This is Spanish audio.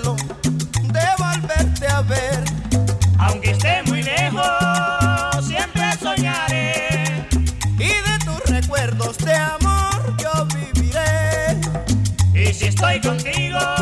de volverte a ver. Aunque esté muy lejos, siempre soñaré. Y de tus recuerdos de amor yo viviré. Y si estoy contigo.